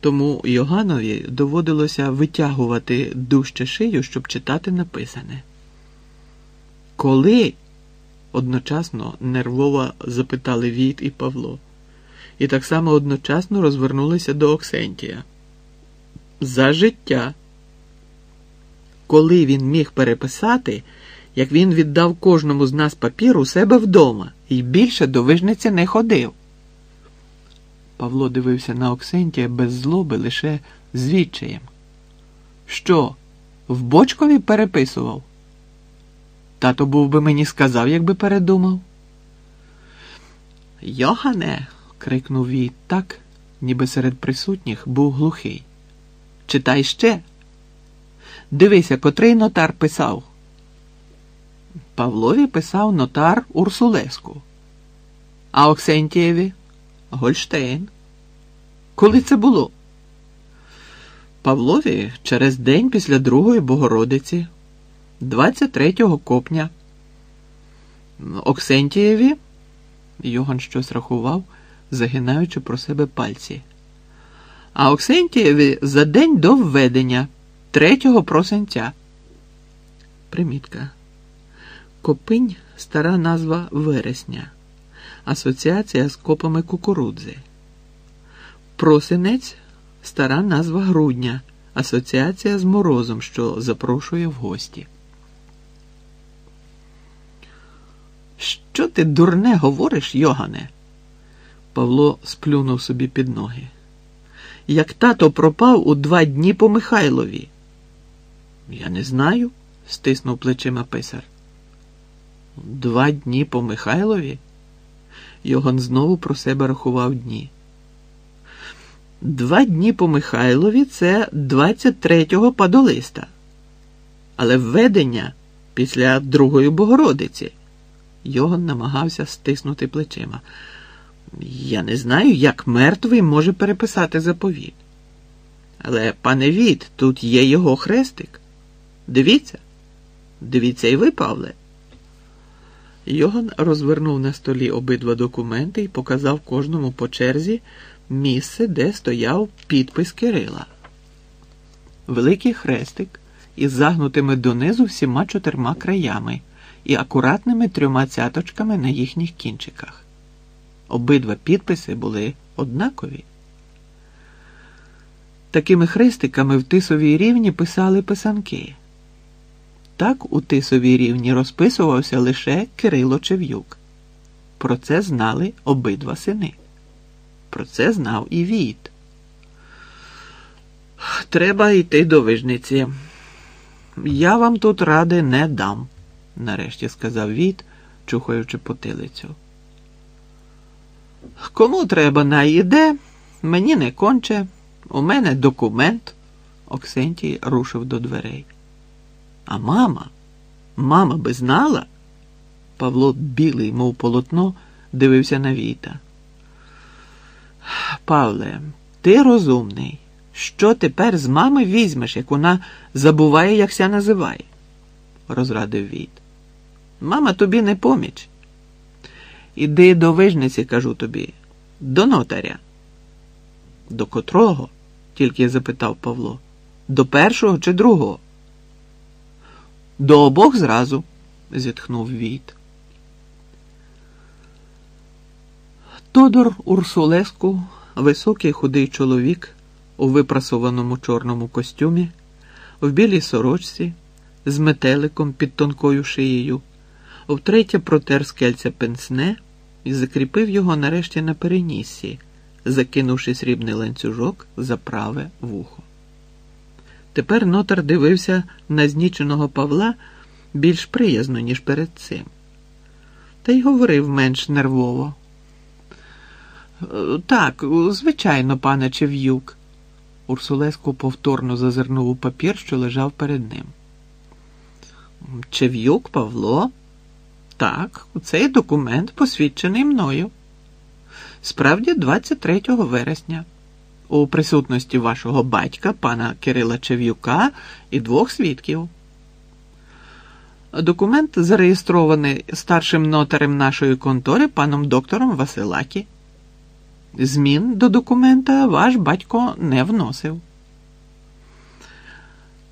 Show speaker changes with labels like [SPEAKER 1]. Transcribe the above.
[SPEAKER 1] тому Йоганові доводилося витягувати дужче шию, щоб читати написане. Коли? одночасно нервово запитали Віт і Павло, і так само одночасно розвернулися до Оксентія. За життя. Коли він міг переписати, як він віддав кожному з нас папір у себе вдома і більше до вижниці не ходив. Павло дивився на Оксентія без злоби лише з відчаєм. Що, в бочкові переписував? Тато був би мені сказав, якби передумав. Йохане. крикнув Віт так, ніби серед присутніх був глухий. Читай ще. Дивися, котрий нотар писав. Павлові писав нотар Урсулеску, а Оксентієві Гольштейн. Коли це було? Павлові через день після Другої Богородиці, 23 копня. Оксентієві, Йоган щось рахував, загинаючи про себе пальці. А Оксентієві за день до введення, 3 просенця. Примітка. Копинь стара назва вересня, асоціація з копами кукурудзи. Просинець стара назва грудня, асоціація з морозом, що запрошує в гості. Що ти дурне говориш, Йогане? Павло сплюнув собі під ноги. Як тато пропав у два дні по Михайлові. Я не знаю, стиснув плечима писар. Два дні по Михайлові? Йоган знову про себе рахував дні. Два дні по Михайлові це 23-го падолиста. Але введення після Другої Богородиці. Йоган намагався стиснути плечима. Я не знаю, як мертвий може переписати заповіт. Але, пане Віт, тут є його хрестик. Дивіться, дивіться і ви, Павле. Йоган розвернув на столі обидва документи і показав кожному по черзі місце, де стояв підпис Кирила. Великий хрестик із загнутими донизу всіма чотирма краями і акуратними трьома цяточками на їхніх кінчиках. Обидва підписи були однакові. Такими хрестиками в тисовій рівні писали писанки. Так у тисовій рівні розписувався лише Кирило Чев'юк. Про це знали обидва сини. Про це знав і Віт. Треба йти до вижниці. Я вам тут ради не дам, нарешті сказав Віт, чухаючи потилицю. Кому треба найде, мені не конче, у мене документ. Оксентій рушив до дверей. А мама, мама би знала? Павло білий, мов полотно, дивився на Віта. Павле, ти розумний. Що тепер з мами візьмеш, як вона забуває, як ся називає? розрадив Віт. Мама тобі не поміч. Іди до вижниці, кажу тобі, до нотаря. До котрого? тільки запитав Павло. До першого чи другого? До обох зразу, зітхнув Віт. Тодор Урсулеску, високий худий чоловік у випрасованому чорному костюмі, в білій сорочці, з метеликом під тонкою шиєю, втретє протер з кельця пенсне і закріпив його нарешті на переніссі, закинувши срібний ланцюжок за праве вухо. Тепер нотар дивився на зніченого Павла більш приязно, ніж перед цим, та й говорив менш нервово. Так, звичайно, пане Чев'юк. Урсулеску повторно зазирнув у папір, що лежав перед ним. Чев'юк Павло? Так, цей документ посвідчений мною. Справді, 23 вересня, у присутності вашого батька, пана Кирила Чев'юка і двох свідків. Документ зареєстрований старшим нотарем нашої контори, паном доктором Василакі. Змін до документа ваш батько не вносив.